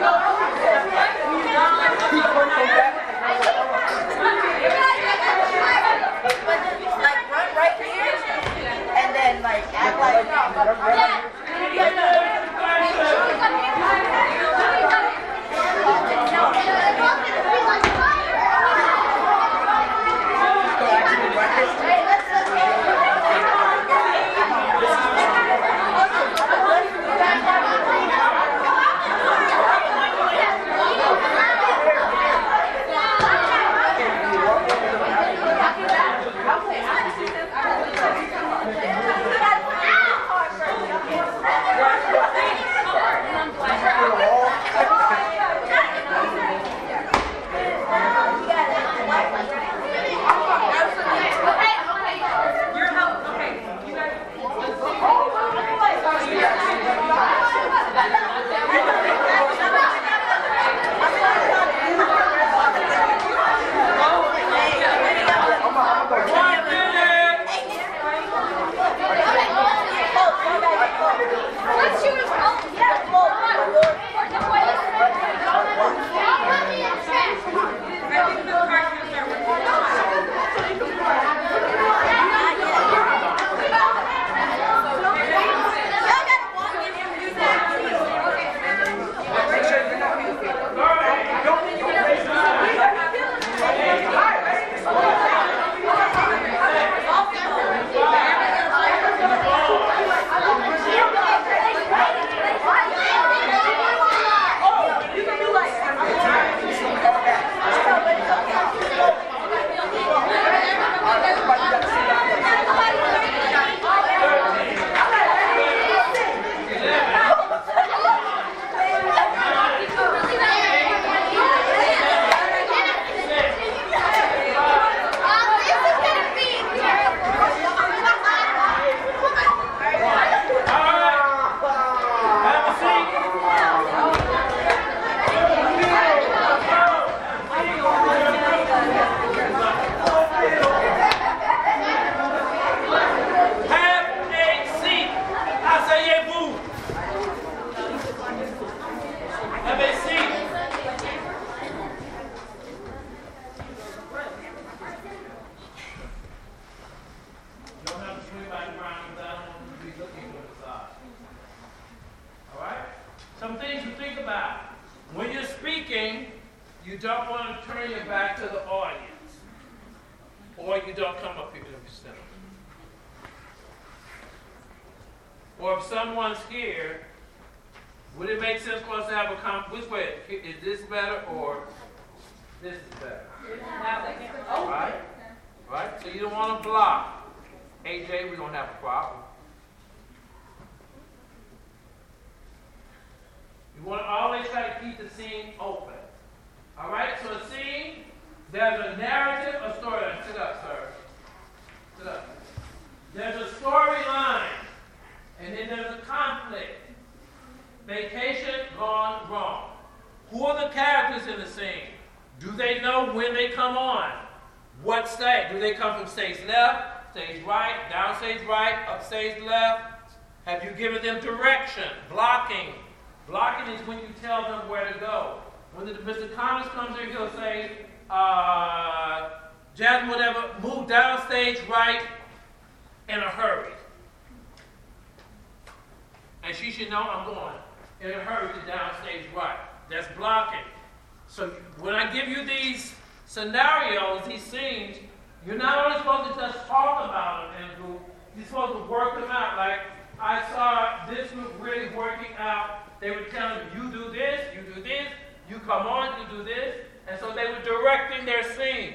Oh, speaking, you don't want to turn your back to the audience. Or you don't come up here to stand. Or if someone's here, would it make sense for us to have a comp? Which way? Is this better or this is better? Right? Right? So you don't want to block. AJ, we don't have a problem. You want to always try to keep the scene open. All right? So a scene, there's a narrative, a storyline. Sit up, sir. Sit up. There's a storyline, and then there's a conflict. Vacation gone wrong. Who are the characters in the scene? Do they know when they come on? What stage? Do they come from stage left, stage right, down stage right, up stage left? Have you given them direction, blocking? Blocking is when you tell them where to go. When the, Mr. Thomas comes in, he'll say, uh, Jasmine, whatever, move downstage right in a hurry. And she should know I'm going in a hurry to downstage right. That's blocking. So when I give you these scenarios, these scenes, you're not only supposed to just talk about them in a group, you're supposed to work them out. Like I saw this group really working out. They were telling me, you do this, you do this, you come on, you do this. And so they were directing their scene.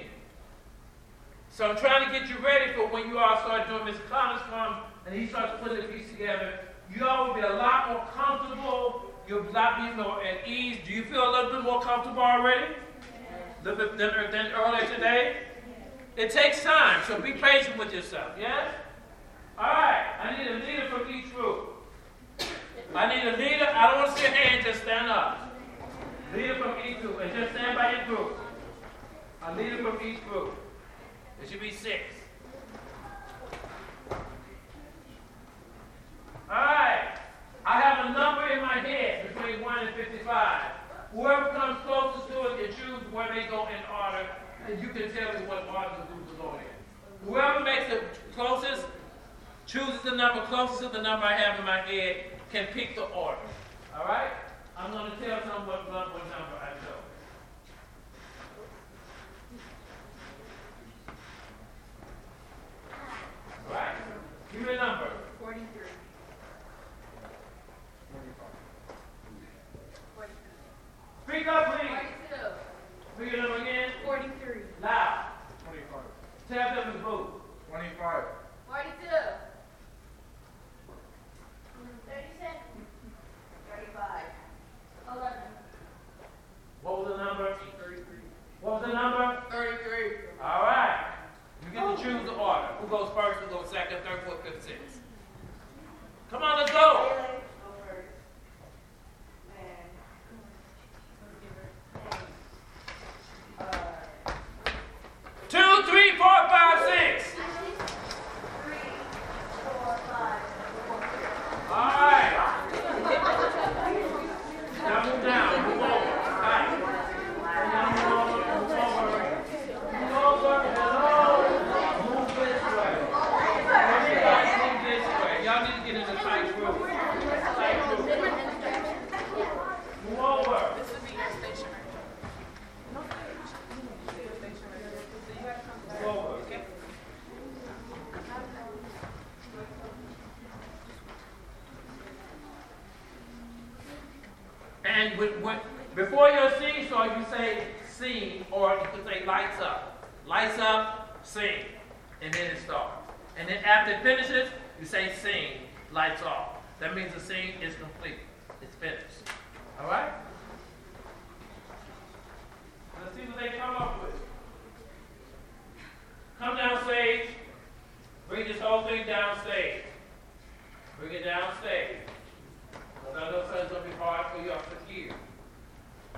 So I'm trying to get you ready for when you all start doing Mr. Thomas comes and he starts putting the piece together you all will be a lot more comfortable. You'll be a lot more at ease. Do you feel a little bit more comfortable already? A little bit than, than earlier today? It takes time, so be patient with yourself, yes? All right, I need a leader from each group. I need a leader. I don't want to a hand, just stand up. Leader from each group, and just stand by your group. A leader from each group. It should be six. All right. I have a number in my head between 1 and 55. Whoever comes closest to it can choose where they go in order, and you can tell me what order the groups are going in. Whoever makes the closest, chooses the number closest to the number I have in my head, can pick the order. All right? I'm going to tell someone what, what number I chose. All right? Give me a number. Speak up, please. 42. Speak it up again. 43. Loud. 25. Tell them the vote. 25. 42. 36. 35. 11. What was the number? 33. What was the number? 33. All right. You get to choose the order. Who goes first, who goes second, third, fourth, fifth, sixth. Come on, let's go. Two, three, four, five, six. All right. Now move down. Move over. All right. Now move over. Move over. Move over. Hello. Move this way. Everybody move this way. Y'all need to get in a tight group. Tight group. Move over. Move over. And when, when, before your scene start, you say scene, or you can say lights up. Lights up, scene. And then it starts. And then after it finishes, you say scene, lights off. That means the scene is complete. It's finished. All right? Let's see what they come up with. Come down stage. Bring this whole thing down stage. Bring it down stage. Because I know something's going to be hard for you up to here.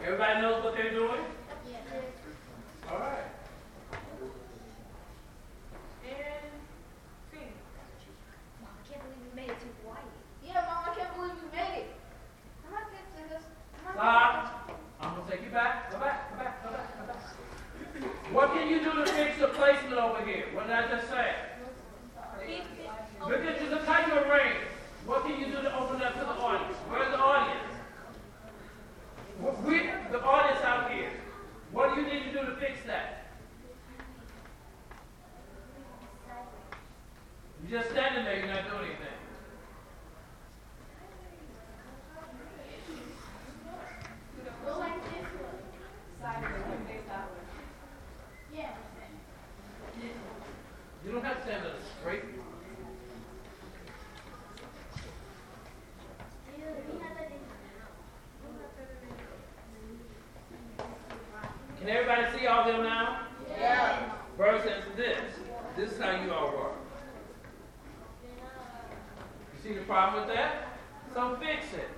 Everybody knows what they're doing? Yes. All right. just see the problem with that? So fix it.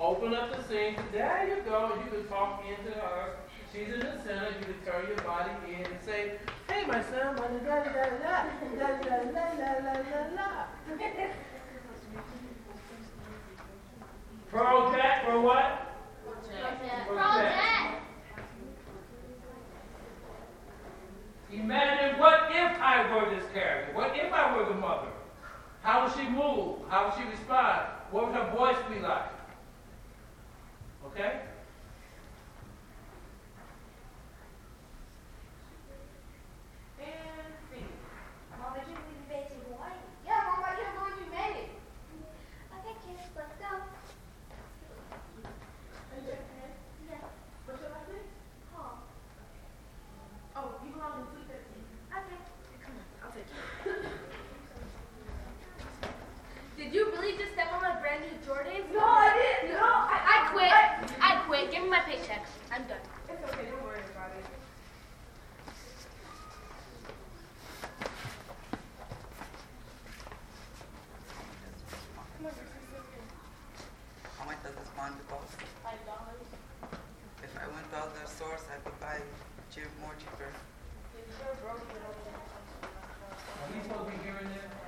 Open up the sink. There you go. You can talk into her. She's in the center. You can turn your body in and say, Hey, my son, da da da da da da da da da da da. Project or what? Project. Project. Imagine what if I were this character? What if I were the mother? How would she move? How would she respond? What would her voice be like? Okay? the. Five dollars. If I went to other stores, I could buy cheap, more cheaper. Are there?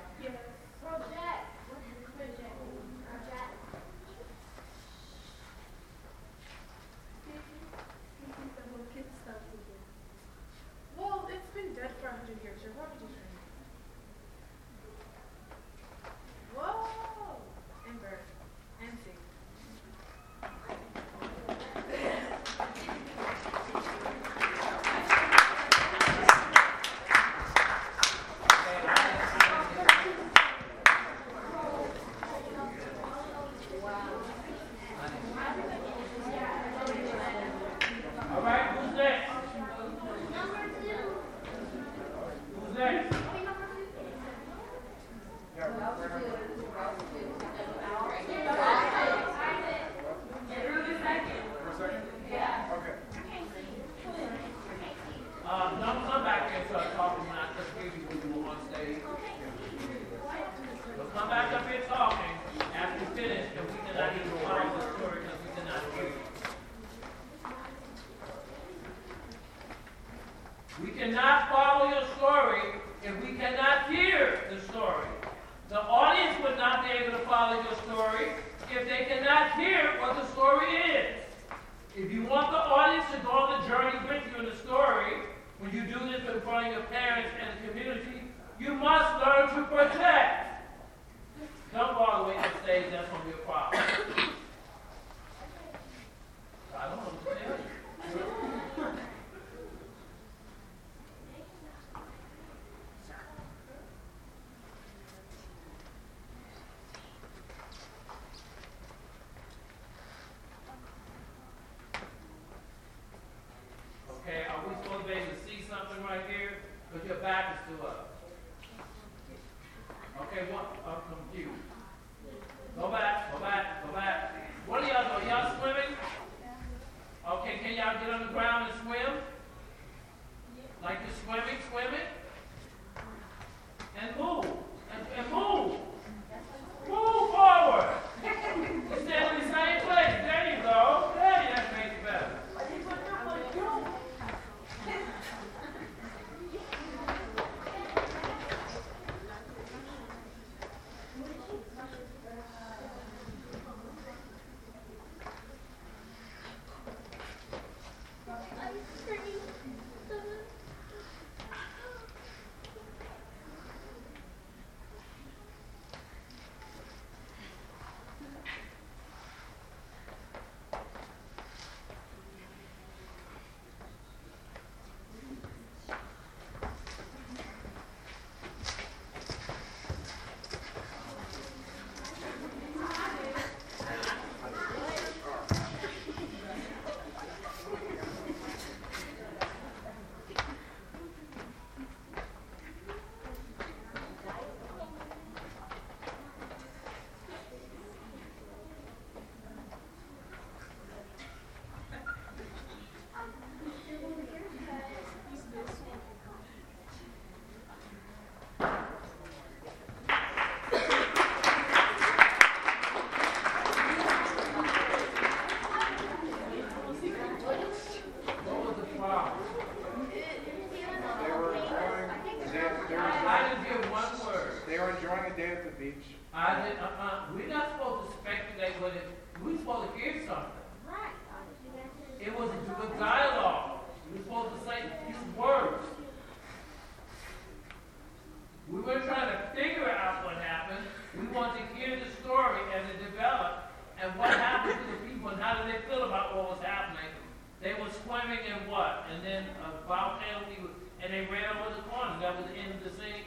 And they ran over the corner. That was the end of the scene.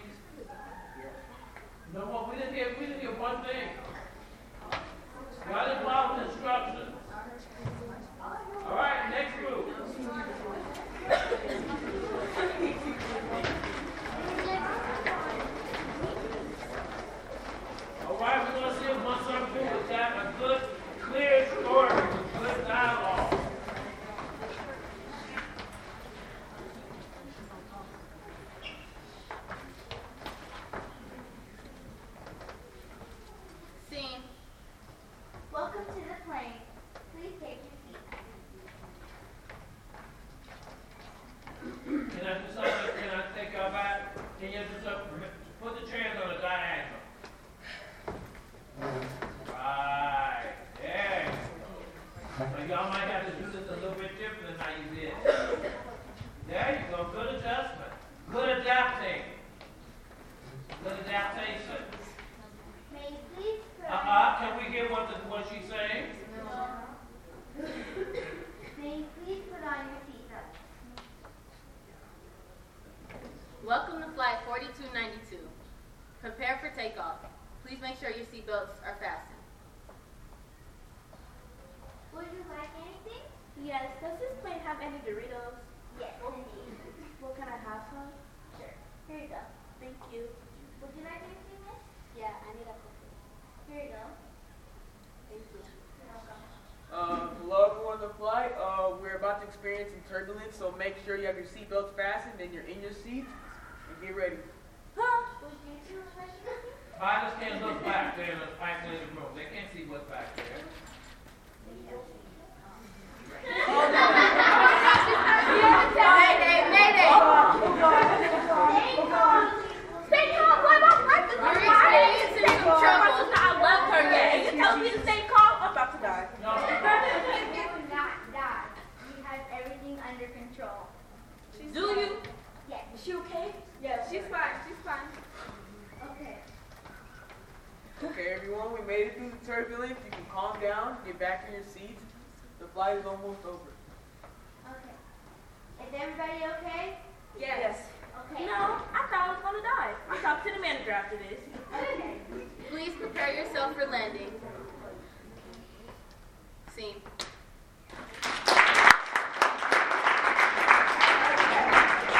No what? We didn't hear. We didn't hear one thing. God follow 292. Prepare for takeoff. Please make sure your seatbelts are fastened. Would you like anything? Yes. Does this plane have any Doritos? Yes, What can I have some? Sure. Here you go. Thank you. Would you like anything, miss? Yeah, I need a cookie. Here you go. Thank you. Uh, hello everyone on the flight. Uh, we're about to experience some turbulence, so make sure you have your seatbelts fastened and you're in your seat and get ready. Pilots can't look back there in the isolated room. They can't see what's back there. Mayday, mayday! Stay calm. Stay calm, what about breakfast? We're experiencing some trouble. I love her yet. And you tell me to stay calm? I'm about to die. No. Will not die. We have everything under control. Do you? Yes. Is she okay? Yeah, she's fine. She's fine. Okay. Okay, everyone, we made it through the turbulence. You can calm down, get back in your seats. The flight is almost over. Okay. Is everybody okay? Yes. Okay. No, I thought I was gonna die. I'll talk to the manager after this. Okay. Please prepare yourself for landing. Scene.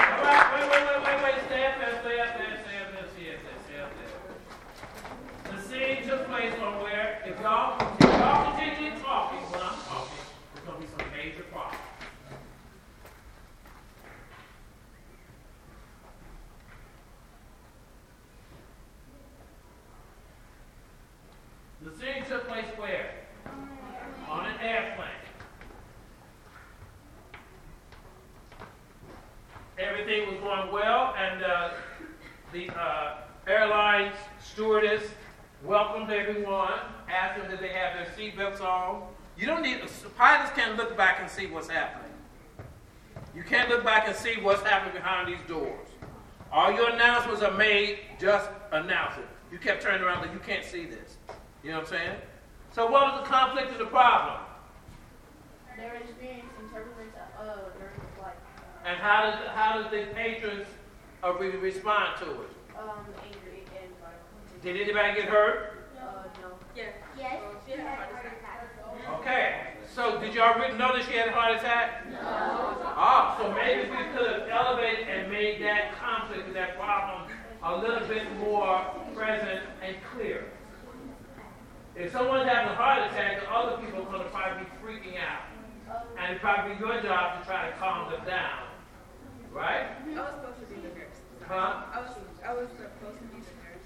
All right, wait, wait, wait, wait, wait, stay up there, stay up there, stay up there, stay up there, stay up there. The scene took place on where, if y'all, if y'all continue talking when I'm talking, there's gonna be some major problems. The scene took place where? On an airplane. Everything was going well, and uh, the uh, airline's stewardess welcomed everyone, asked them did they have their seatbelts on. You don't need, pilots can't look back and see what's happening. You can't look back and see what's happening behind these doors. All your announcements are made, just announce it. You kept turning around like you can't see this. You know what I'm saying? So what was the conflict of the problem? They were experiencing turbulence uh, during the flight. And how did, how did the patrons uh, re- respond to it? Um, angry and like, Did anybody get hurt? uh, no. Yeah. Yes. She had a heart heart attack. attack. Okay. So did y'all re- know that she had a heart attack? No. Ah, so maybe we could have elevated and made that conflict, that problem, a little bit more present and clear. If someone's having a heart attack, the other people are going to probably be freaking out. And it's probably your job to try to calm them down. Right? I was supposed to be the nurse. Huh? I was, I was supposed to be the nurse.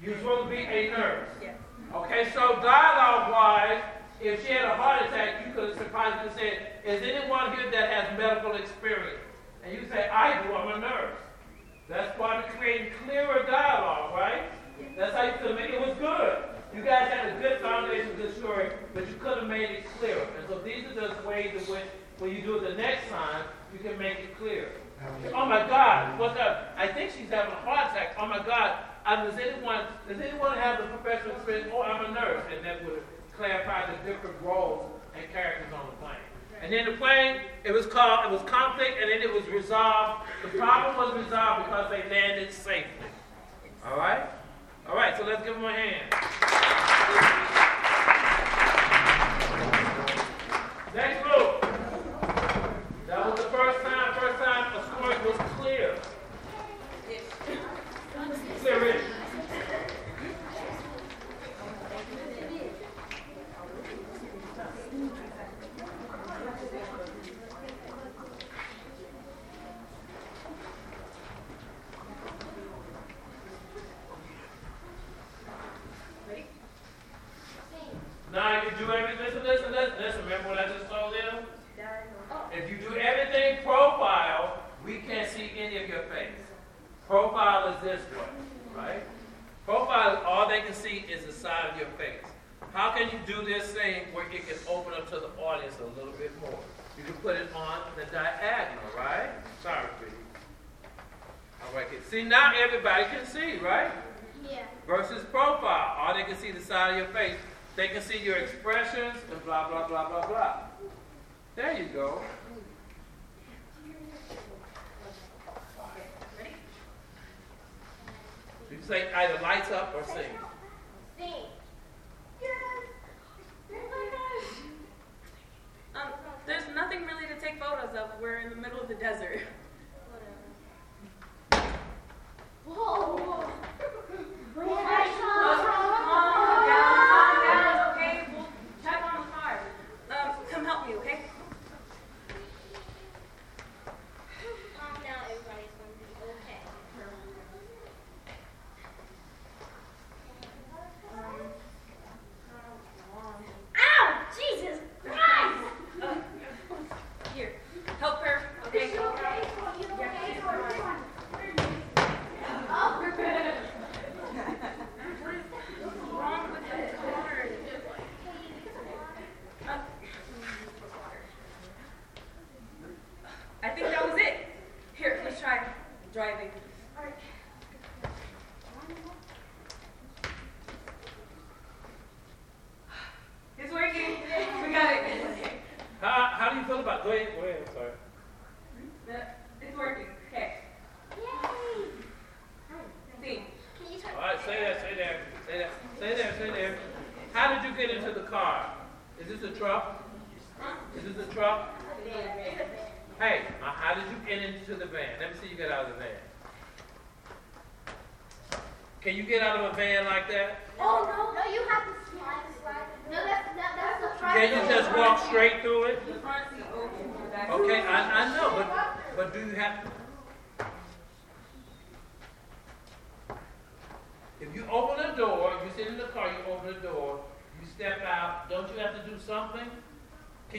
You're supposed to be a nurse. Yes. Okay, so dialogue wise, if she had a heart attack, you could surprisingly say, Is anyone here that has medical experience? And you say, I do, I'm a nurse. That's part of creating clearer dialogue, right? That's how you could have made it. It was good. You guys had a good foundation, good story, but you could have made it clearer. And so these are just ways in which, when you do it the next time, you can make it clear. Oh my God, what's up? I think she's having a heart attack. Oh my God. Does, anyone, does anyone have the professional experience? Oh, I'm a nurse. And that would clarify the different roles and characters on the plane. And then the plane, it was called, it was conflict, and then it was resolved. The problem was resolved because they landed safely. All right? All right, so let's give them a hand. Next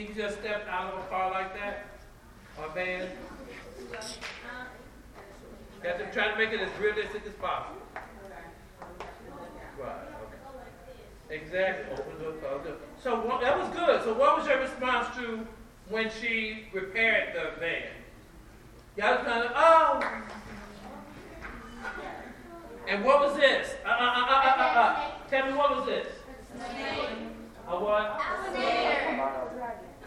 You just step out of a car like that? Or van? Have to try to make it as realistic as possible. Right, okay. Exactly, door. So that was good. So what was your response to when she repaired the van? Y'all kind of, oh. And what was this? Uh, uh, uh, uh, uh, uh, uh. Tell me what was this? A what?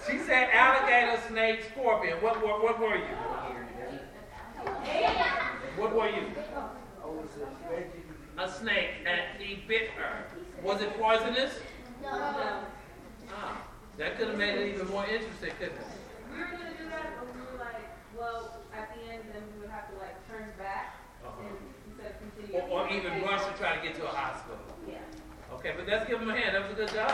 She said alligator, snake, scorpion. What, what, what were you? What were you? A snake, and he bit her. Was it poisonous? No. Ah, that could have made it even more interesting, couldn't it? We were gonna do that, but we were like, well, at the end, then we would have to like turn back Uh-huh. and instead of Or, continuing. or even rush to try to get to a hospital. Yeah. Okay, but let's give him a hand. That was a good job.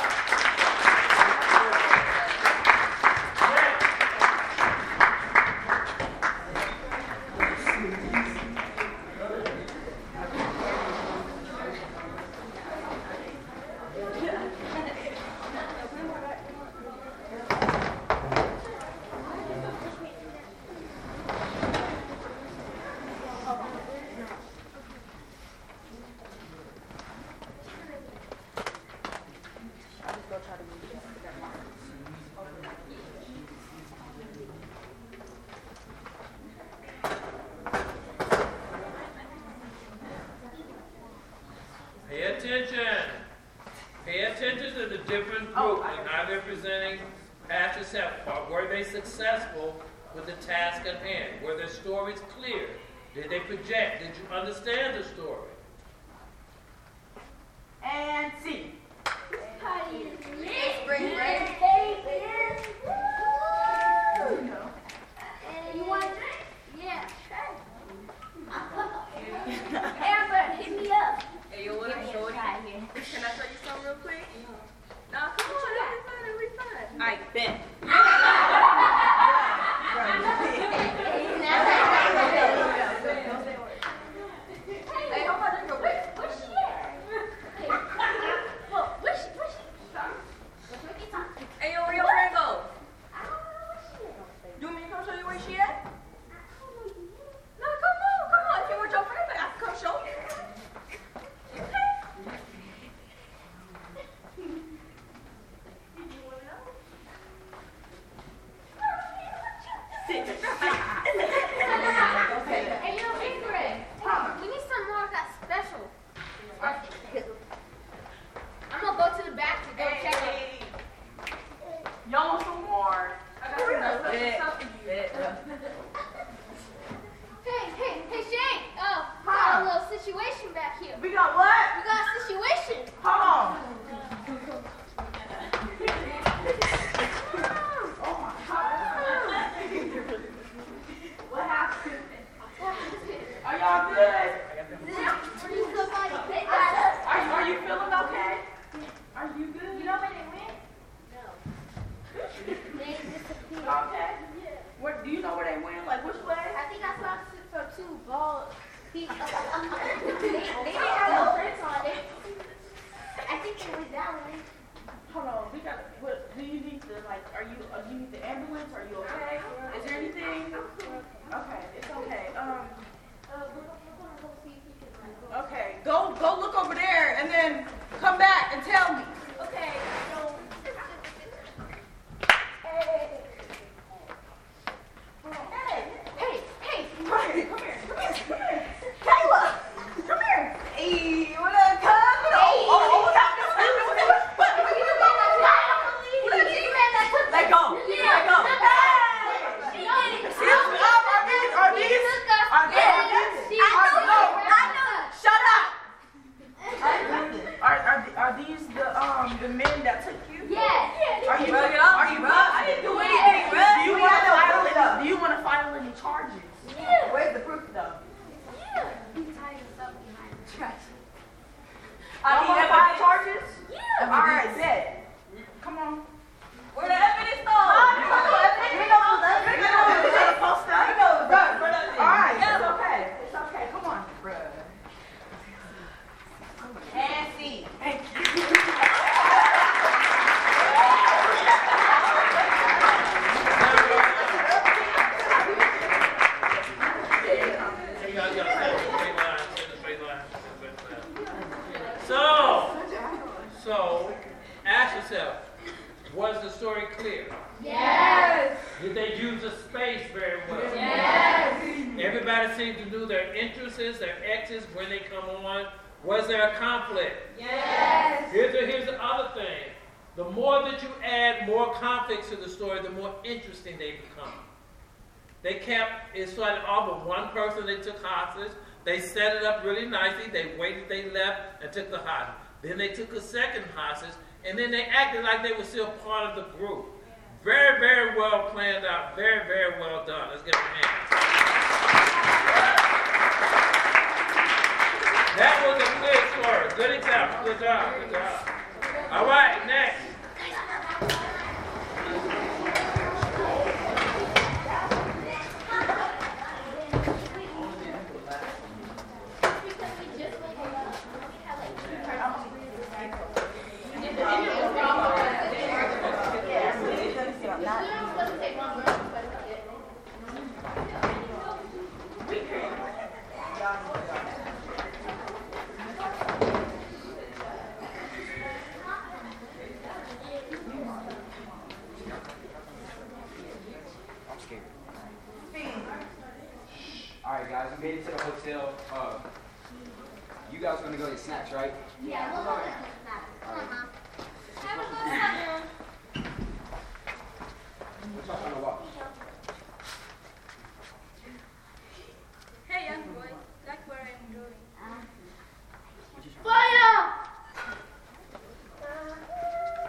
Sit. All but one person they took hostage. They set it up really nicely. They waited, they left, and took the hostage. Then they took a second hostage, and then they acted like they were still part of the group. Very, very well planned out. Very, very well done. Let's give them a hand. That was a good story. Good example. Good job. Good job. All right.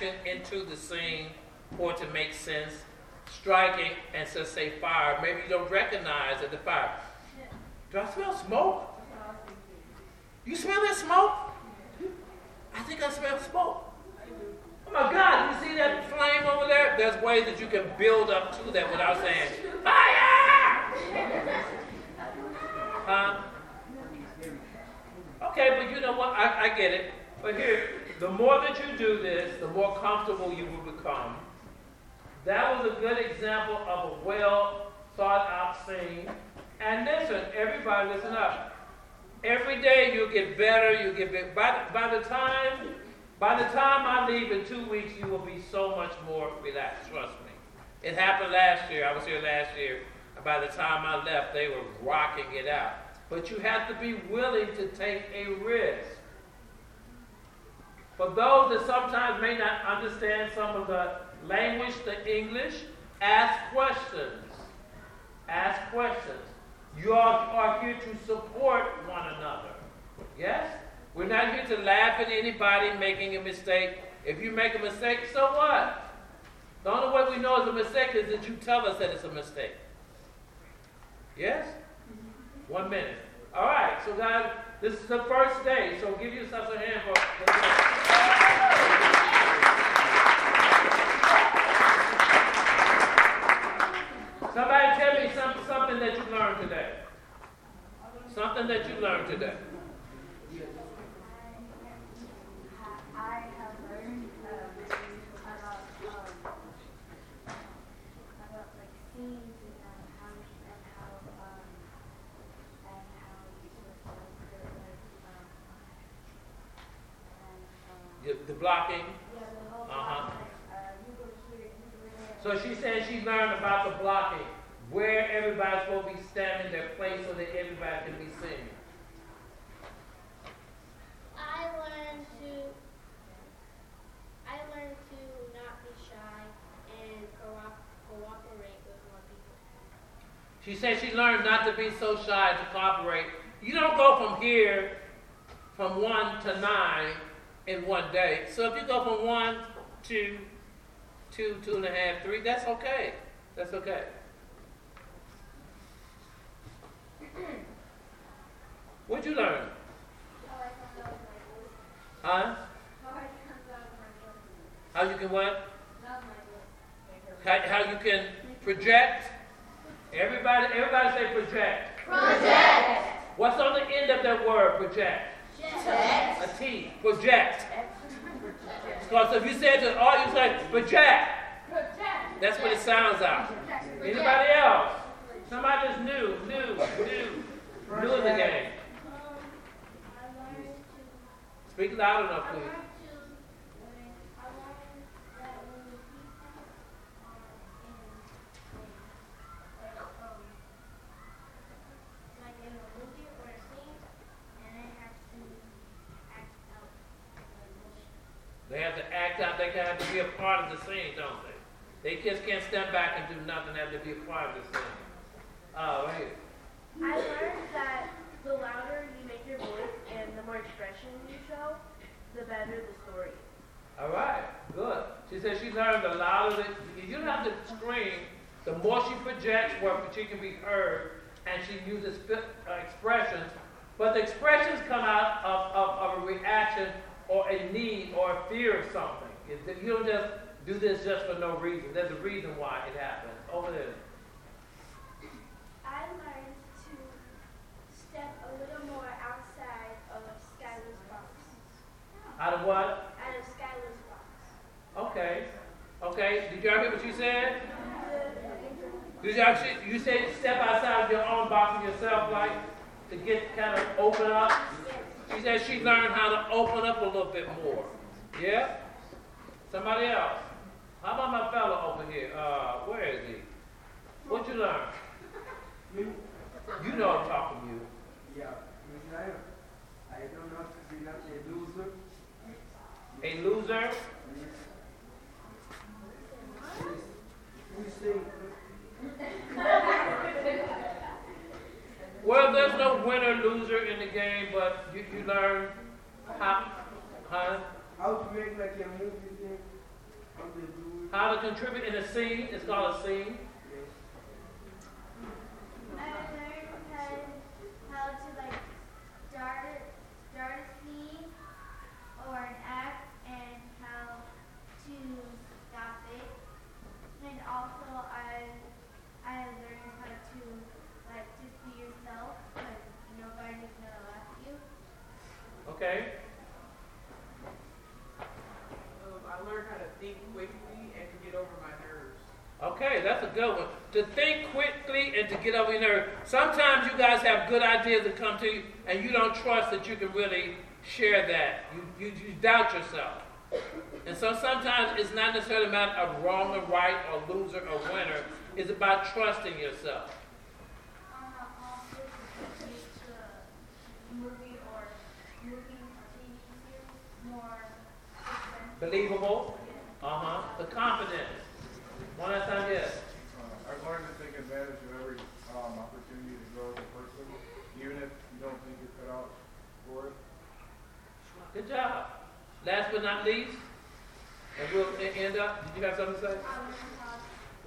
action into the scene it to make sense. Striking and to say fire. Maybe you don't recognize that the fire. Do I smell smoke? You smell that smoke? I think I smell smoke. Oh my God, you see that flame over there? There's ways that you can build up to that without saying, fire! Huh? Okay, but you know what? I, I get it. But here, the more that you do this, the more comfortable you will become. That was a good example of a well thought out scene. And listen, everybody listen up. Every day you'll get better, you'll get better. By, by the time, by the time I leave in two weeks, you will be so much more relaxed, trust me. It happened last year. I was here last year. By the time I left, they were rocking it out. But you have to be willing to take a risk. For those that sometimes may not understand some of the language, the English, ask questions. Ask questions. You all are here to support one another. Yes? We're not here to laugh at anybody making a mistake. If you make a mistake, so what? The only way we know it's a mistake is that you tell us that it's a mistake. Yes? One minute. All right, so guys, this is the first day, so give yourself a hand for. Somebody tell me some, something that you learned today. Something that you learned today. I have learned um, about, um, about like scenes and um, how and how um, and how you're supposed to do it, like um, and um, The- The blocking. yeah, the whole Uh-huh. process. Uh, you go here, you go there. Uh-huh. So she said she learned about the blocking, where everybody's supposed to be standing their place so that everybody can be seen. I learned to I learned to not be shy and co- cooperate with more people. She said she learned not to be so shy to cooperate. You don't go from here, from one to nine in one day. So if you go from one to two, two and a half, three, that's okay. That's okay. What'd you learn? How I found out my voice. Huh? How I found out my voice. How you can what? Not my voice. How, how you can project? Everybody, everybody say project. Project. What's on the end of that word, project? A T. Project. Because if you say it to all, you say project. That's what it sounds out. Anybody else? Somebody that's new, new, new, new in the game. I learned to Speak loud enough, please. learned to I learned that when people are in like um like in a movie or a scene and they have to act out their emotion. They have to act out, they have to be a part of the scene, don't they? They just can't step back and do nothing, they have to be a part of the scene. Uh, right here. I learned that the louder you make your voice and the more expression you show, the better the story. All right, good. She says she learned the louder that you don't have to scream. The more she projects, where she can be heard, and she uses uh, expressions. But the expressions come out of, of, of a reaction or a need or a fear of something. That You don't just do this just for no reason. There's a reason why it happens. Over there. I learned to step a little more outside of Skylar's box. Out of what? Out of Skylar's box. Okay. Okay. Did y'all hear what you said? Did y'all, you said step outside of your own box of yourself, like to get kind of open up? She said she learned how to open up a little bit more. Yeah? Somebody else? How about my fellow over here? Uh, where is he? What you learn? You know I'm talking to you. Yeah, I don't know to be not a loser. A loser? We there's no winner loser in the game, but you, you learn how, huh? how to make like a movie thing. How they do it. How to contribute in a scene, it's called a scene. Yes. I learned how, how to like start a, start a scene or an act and how to stop it. And also I I learned how to like just be yourself because nobody's gonna laugh at you. Okay? Um, I learned how to think quickly and to get over my nerves. Okay, that's a good one. To think quickly and to get over your nerve. Sometimes you guys have good ideas that come to you and you don't trust that you can really share that. You, you, you doubt yourself. And so sometimes it's not necessarily a matter of wrong or right or loser or winner. It's about trusting yourself. Um. Believable. Uh huh. The confidence. One last time, yes. I've learned to take advantage of every um, opportunity to grow as a person, even if you don't think you're cut out for it. Good job. Last but not least, and we'll end up. Did you have something to say? I learned how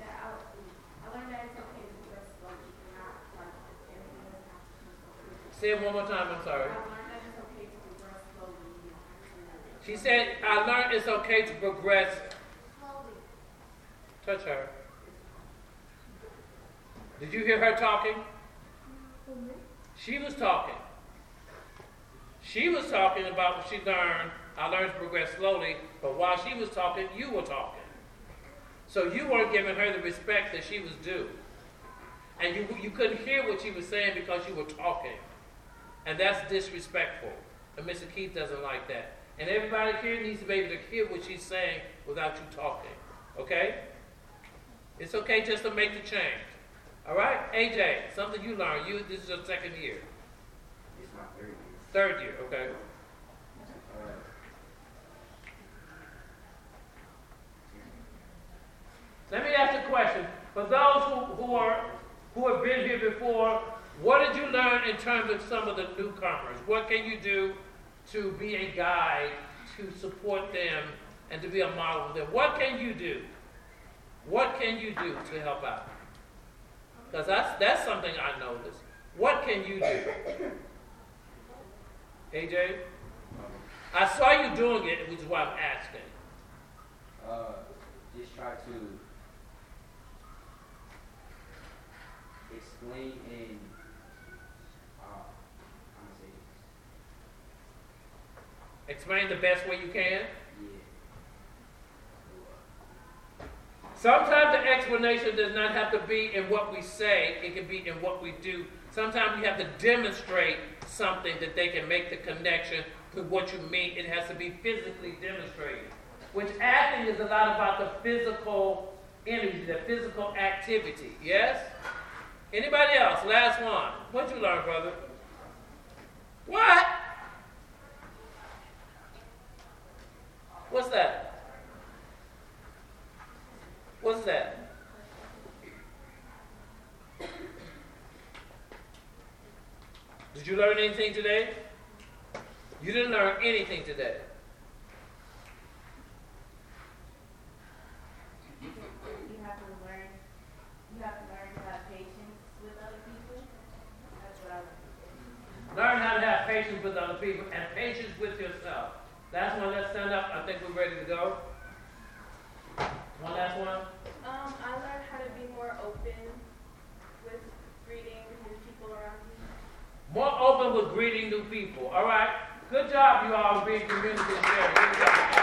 that I, I learned that it's okay to dress slowly, not like everything doesn't have to be so. Say it one more time. I'm sorry. I learned that it's okay to dress slowly, you don't have to. She said, I learned it's okay to progress. Slowly. Touch her. Did you hear her talking? She was talking. She was talking about what she learned. I learned to progress slowly, but while she was talking, you were talking. So you weren't giving her the respect that she was due. And you, you couldn't hear what she was saying because you were talking. And that's disrespectful. And Mr. Keith doesn't like that. And everybody here needs to be able to hear what she's saying without you talking. Okay? It's okay just to make the change. All right? AJ, something you learned. You this is your second year. It's my third year. Third year, okay. Uh, Let me ask a question. For those who, who are who have been here before, what did you learn in terms of some of the newcomers? What can you do to be a guide, to support them, and to be a model for them? What can you do? What can you do to help out? Because that's that's something I noticed. What can you do? AJ? I saw you doing it, which is why I'm asking. uh, just try to explain in, uh, I'm gonna say this. Explain the best way you can. Yeah. Sometimes the explanation does not have to be in what we say, it can be in what we do. Sometimes you have to demonstrate something that they can make the connection to what you mean. It has to be physically demonstrated. Which acting is a lot about the physical energy, the physical activity. Yes? Anybody else? Last one. What'd you learn, brother? What? What's that? What's that? Did you learn anything today? You didn't learn anything today. You have to learn, you have to learn to have patience with other people. That's what I learned. Learn how to have patience with other people and patience with yourself. Last one, let's stand up. I think we're ready to go. One last one. Um, I learned how to be more open with greeting new people around me. With greeting new people. All right. Good job, you all, being community. Good job.